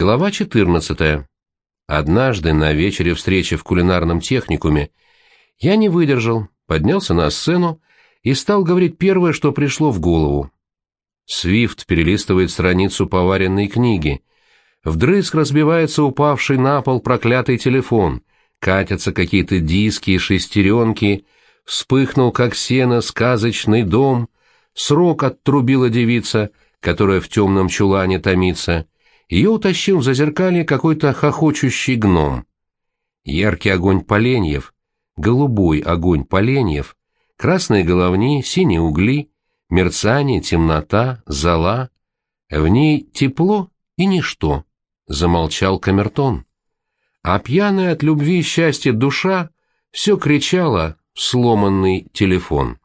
Глава 14. Однажды на вечере встречи в кулинарном техникуме я не выдержал, поднялся на сцену и стал говорить первое, что пришло в голову. Свифт перелистывает страницу поваренной книги. Вдрызг разбивается упавший на пол проклятый телефон, катятся какие-то диски и шестеренки, вспыхнул, как сено, сказочный дом, срок оттрубила девица, которая в темном чулане томится — ее утащил в зазеркалье какой-то хохочущий гном. Яркий огонь поленьев, голубой огонь поленьев, красные головни, синие угли, мерцание, темнота, зола. В ней тепло и ничто, — замолчал камертон. А пьяная от любви и счастья душа все кричала сломанный телефон.